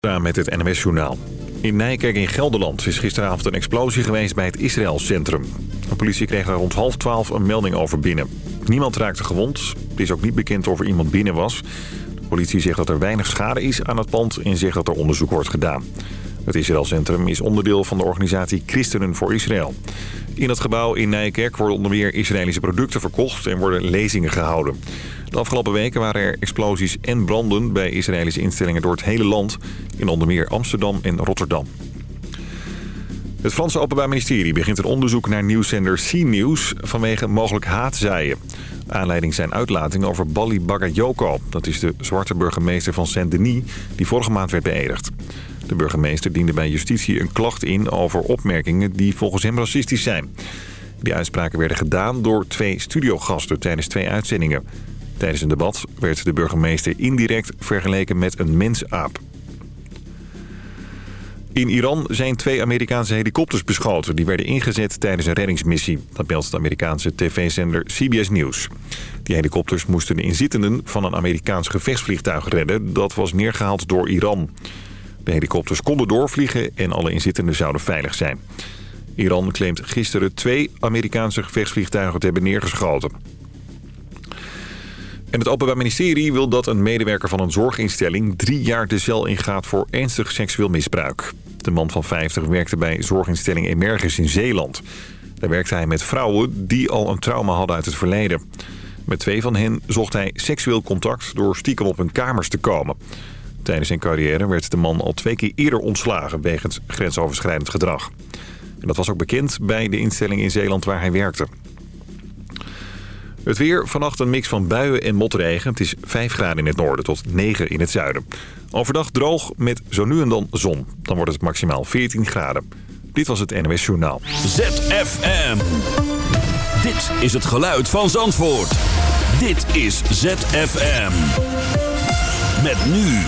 met het NMS-journaal. In Nijkerk in Gelderland is gisteravond een explosie geweest bij het Israël-centrum. De politie kreeg er rond half twaalf een melding over binnen. Niemand raakte gewond. Het is ook niet bekend of er iemand binnen was. De politie zegt dat er weinig schade is aan het pand en zegt dat er onderzoek wordt gedaan. Het Israël-centrum is onderdeel van de organisatie Christenen voor Israël. In het gebouw in Nijkerk worden onder meer Israëlische producten verkocht en worden lezingen gehouden. De afgelopen weken waren er explosies en branden bij Israëlische instellingen door het hele land. In onder meer Amsterdam en Rotterdam. Het Franse Openbaar Ministerie begint een onderzoek naar nieuwszender C-News vanwege mogelijk haatzaaien. Aanleiding zijn uitlatingen over Bali Bagayoko. Dat is de zwarte burgemeester van Saint-Denis die vorige maand werd beëdigd. De burgemeester diende bij justitie een klacht in over opmerkingen die volgens hem racistisch zijn. Die uitspraken werden gedaan door twee studiogasten tijdens twee uitzendingen. Tijdens een debat werd de burgemeester indirect vergeleken met een mensaap. In Iran zijn twee Amerikaanse helikopters beschoten. Die werden ingezet tijdens een reddingsmissie. Dat meldt de Amerikaanse tv-zender CBS News. Die helikopters moesten de inzittenden van een Amerikaans gevechtsvliegtuig redden. Dat was neergehaald door Iran. De helikopters konden doorvliegen en alle inzittenden zouden veilig zijn. Iran claimt gisteren twee Amerikaanse gevechtsvliegtuigen te hebben neergeschoten. En het Openbaar Ministerie wil dat een medewerker van een zorginstelling... drie jaar de cel ingaat voor ernstig seksueel misbruik. De man van 50 werkte bij zorginstelling Emergis in Zeeland. Daar werkte hij met vrouwen die al een trauma hadden uit het verleden. Met twee van hen zocht hij seksueel contact door stiekem op hun kamers te komen. Tijdens zijn carrière werd de man al twee keer eerder ontslagen... wegens grensoverschrijdend gedrag. En dat was ook bekend bij de instelling in Zeeland waar hij werkte. Het weer, vannacht een mix van buien en motregen. Het is 5 graden in het noorden tot 9 in het zuiden. Overdag droog met zo nu en dan zon. Dan wordt het maximaal 14 graden. Dit was het NOS Journaal. ZFM. Dit is het geluid van Zandvoort. Dit is ZFM. Met nu.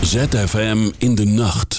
ZFM in de nacht.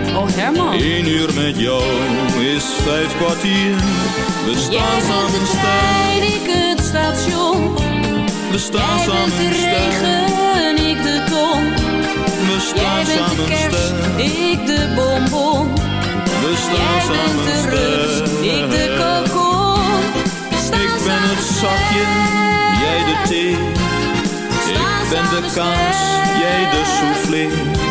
Oh Herman. Eén uur met jou is vijf kwartier. We staan Jij samen bent de trein, ik het station. We staan Jij samen bent de regen, ik de ton. We Jij staan bent de samen kerst, ik de bonbon. We staan Jij bent samen de rust, ik de kokon. Ik ben het zakje, jij de thee. Ik ben de kaas, jij de soufflé.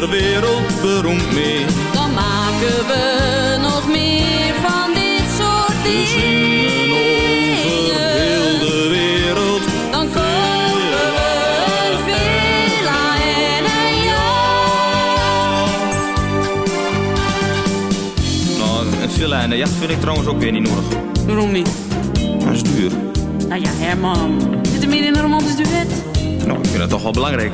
Worden we wereldberoemd mee. dan maken we nog meer van dit soort We zingen over heel dingen. de wereld. Dan kopen we een villa en een jacht. Nou, een villa en een jacht vind ik trouwens ook weer niet nodig. Waarom niet? Dat is duur. Nou ja, Herman. Zit er meer in een romantisch duet? Nou, ik vind dat toch wel belangrijk.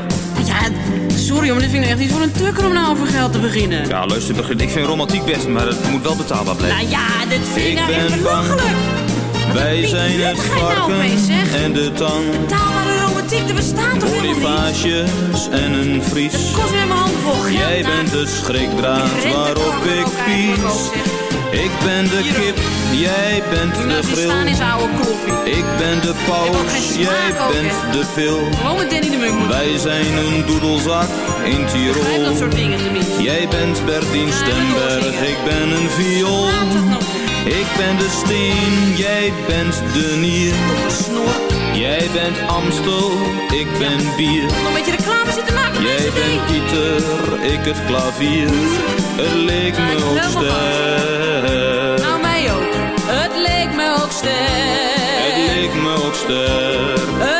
Sorry, maar dit vind ik echt niet voor een tukker om nou over geld te beginnen. Ja, luister, begin- ik vind romantiek best, maar het moet wel betaalbaar blijven. Nou ja, dit vind ik Ik nou echt belachelijk. Wij zijn het nou varken zeg? en de tang. Betaalbare romantiek, er bestaat toch helemaal niet? En een vries. Het kost weer mijn hand vol geld. Jij nou. bent de schrikdraad waarop ik pies. Ik ben de Hier kip, jij bent de grill. koffie. Ik ben de paus, jij bent de pil. Wij zijn een doedelzak in Begrijp dat Tirol. soort dingen tenminste. Jij bent Bertien Stemberg, ik ben een viool. Niet? Ik ben de steen, jij bent de nier. Jij bent Amstel, ik ben bier. Een beetje reclame zitten maken Jij bent. Pieter, ik het klavier. Het leek me ook sterk. Nou, mij ook. Het leek me ook sterk. Het leek me ook sterk.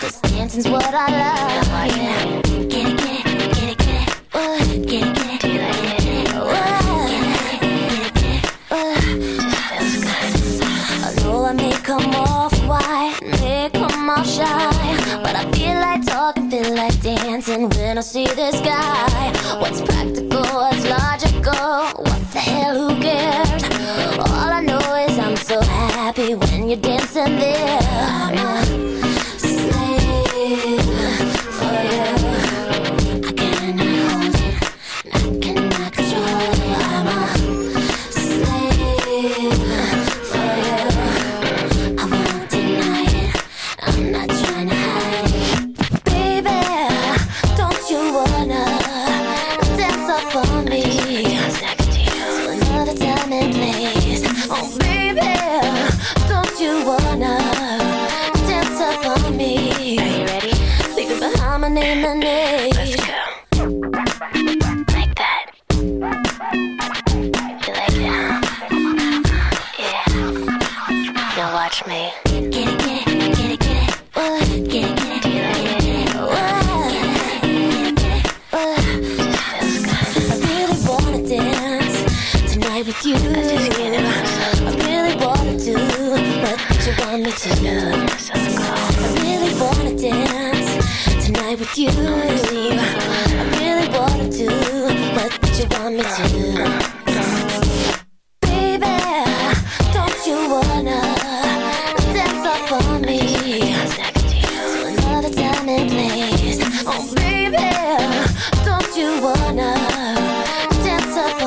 Cause dancing's what I love. Oh, yeah. Get it, get it, get it, get it. Ooh, get it, get it. Do you like it? I may come off white, may come off shy But I feel like talking, feel like dancing When I see this guy What's practice?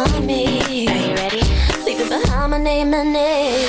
behind me. Are you ready? Leave it behind my name, and name.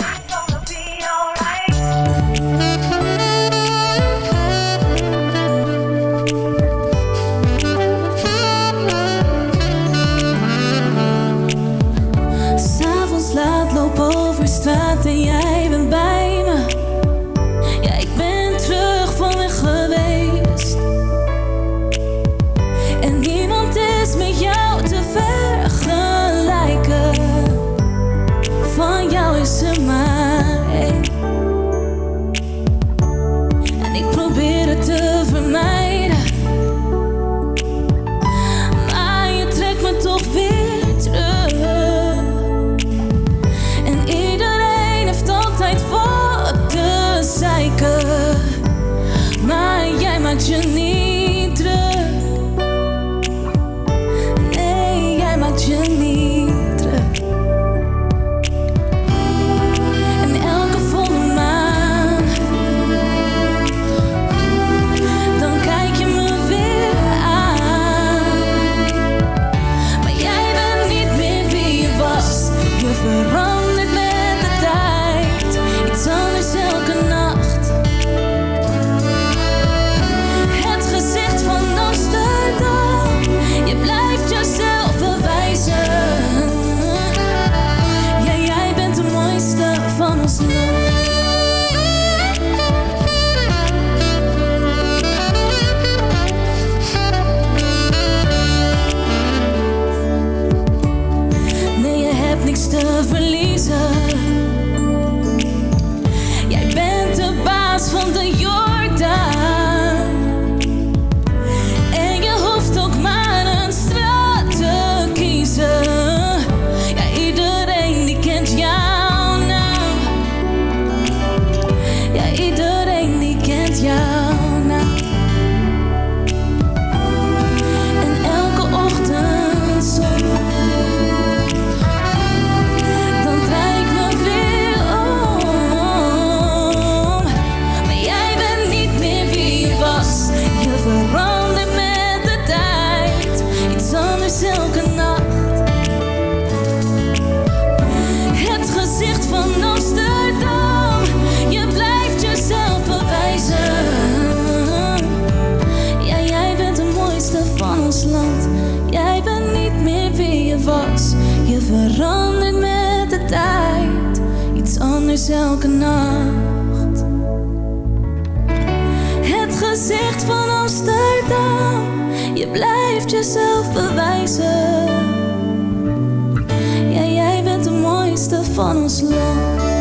ons land. Oh, bent.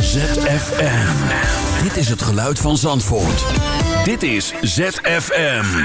ZFM. Dit is het geluid van Zandvoort. Dit is ZFM.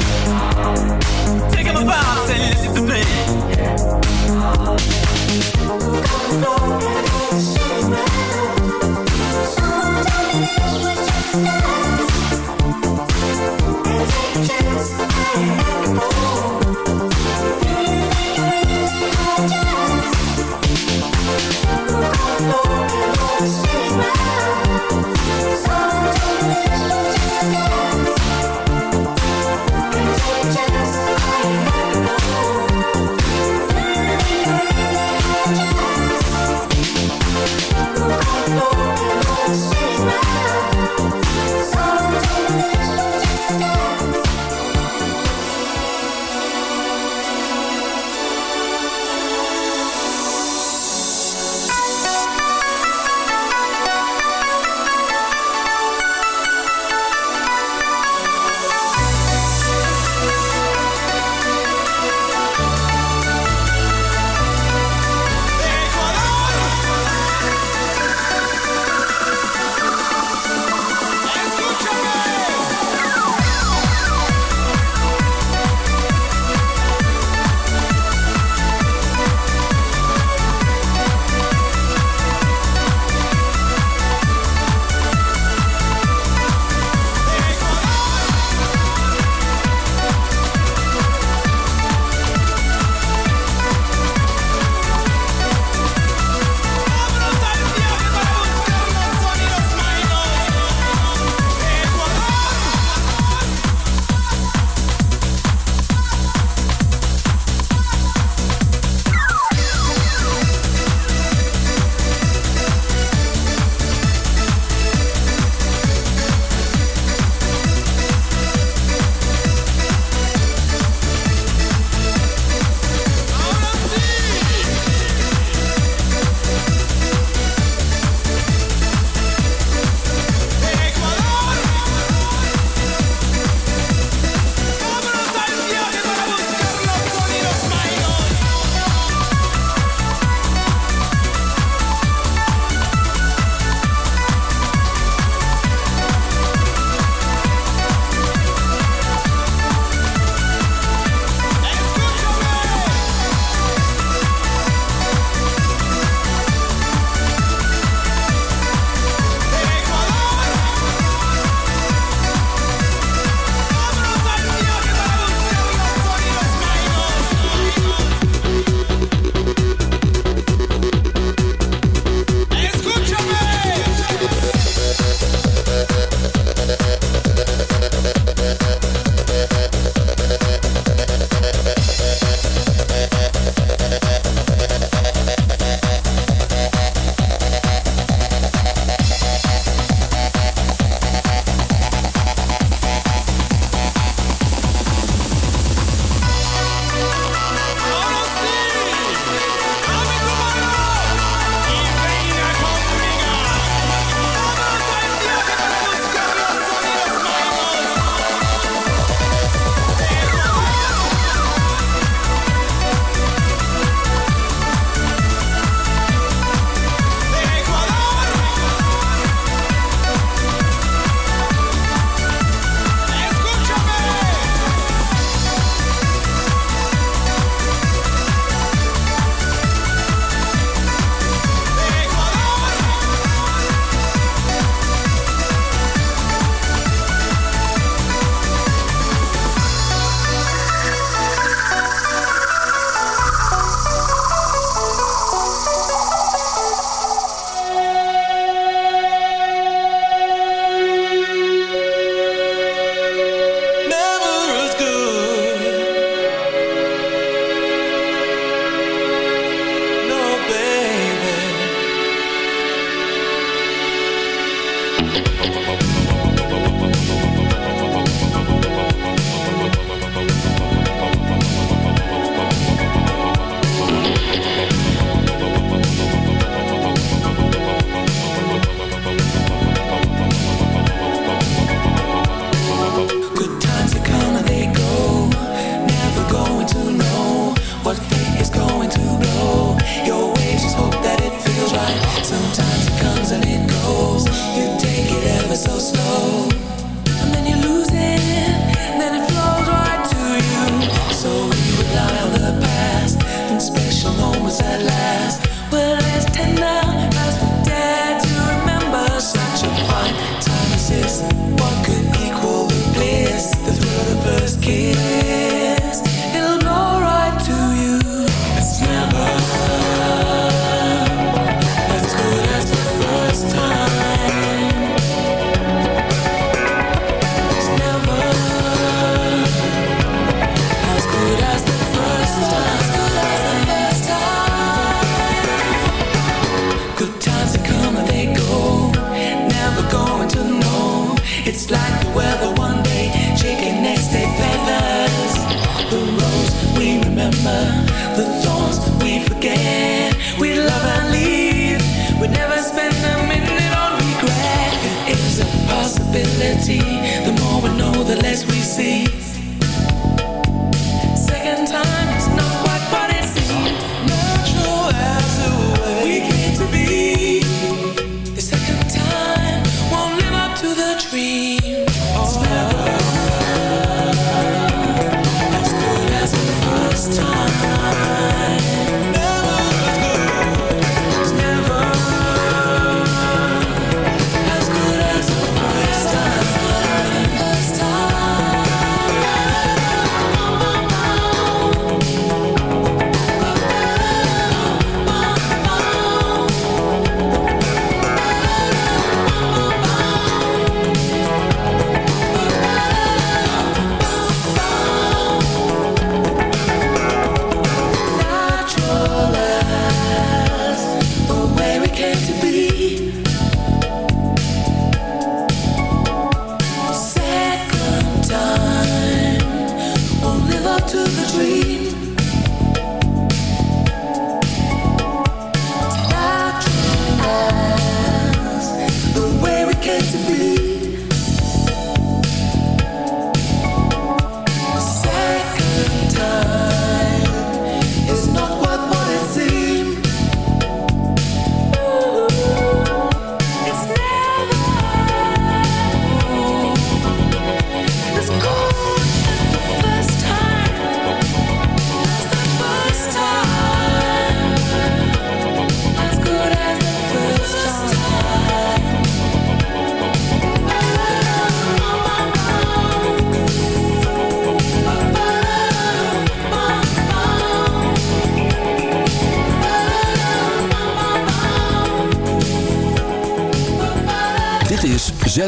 Take a chance, I am born.